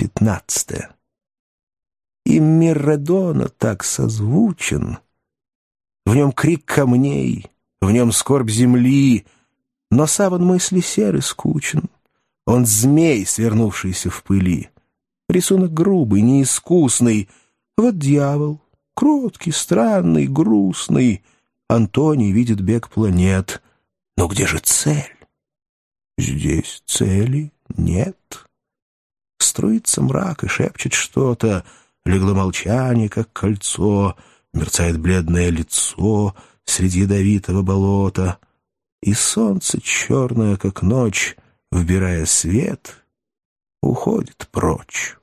Пятнадцатое. И Мирредона так созвучен. В нем крик камней, в нем скорбь земли, но саван мысли серый скучен. Он змей, свернувшийся в пыли. Рисунок грубый, неискусный. Вот дьявол, кроткий, странный, грустный. Антоний видит бег планет. Но где же цель? Здесь цели нет. Струится мрак и шепчет что-то. Легло молчание, как кольцо. Мерцает бледное лицо среди ядовитого болота. И солнце черное, как ночь, вбирая свет, уходит прочь.